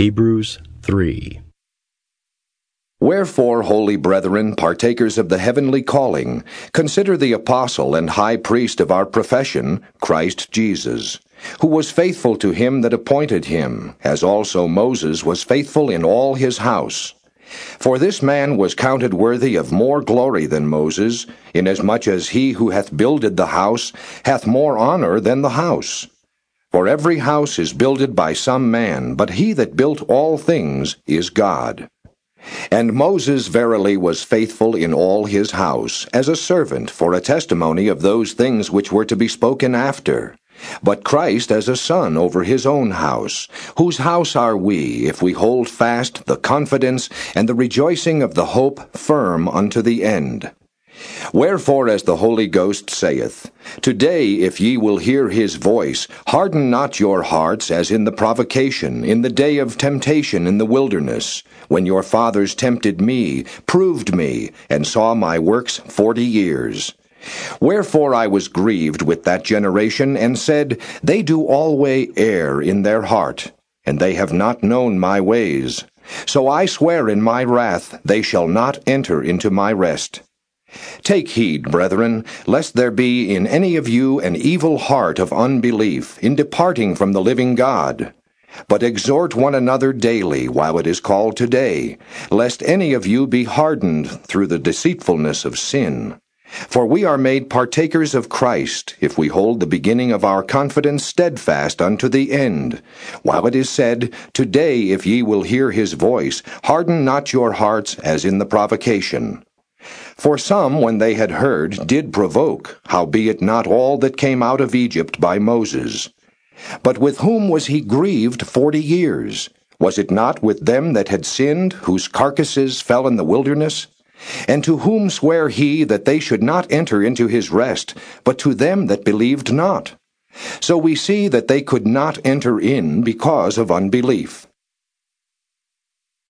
Hebrews 3. Wherefore, holy brethren, partakers of the heavenly calling, consider the apostle and high priest of our profession, Christ Jesus, who was faithful to him that appointed him, as also Moses was faithful in all his house. For this man was counted worthy of more glory than Moses, inasmuch as he who hath builded the house hath more honor than the house. For every house is builded by some man, but he that built all things is God. And Moses verily was faithful in all his house, as a servant for a testimony of those things which were to be spoken after. But Christ as a son over his own house, whose house are we, if we hold fast the confidence and the rejoicing of the hope firm unto the end. Wherefore, as the Holy Ghost saith, Today, if ye will hear his voice, harden not your hearts as in the provocation, in the day of temptation in the wilderness, when your fathers tempted me, proved me, and saw my works forty years. Wherefore I was grieved with that generation, and said, They do alway err in their heart, and they have not known my ways. So I swear in my wrath, they shall not enter into my rest. Take heed, brethren, lest there be in any of you an evil heart of unbelief in departing from the living God. But exhort one another daily while it is called today, lest any of you be hardened through the deceitfulness of sin. For we are made partakers of Christ, if we hold the beginning of our confidence steadfast unto the end. While it is said, Today, if ye will hear his voice, harden not your hearts as in the provocation. For some, when they had heard, did provoke, howbeit not all that came out of Egypt by Moses. But with whom was he grieved forty years? Was it not with them that had sinned, whose carcasses fell in the wilderness? And to whom sware he that they should not enter into his rest, but to them that believed not? So we see that they could not enter in because of unbelief.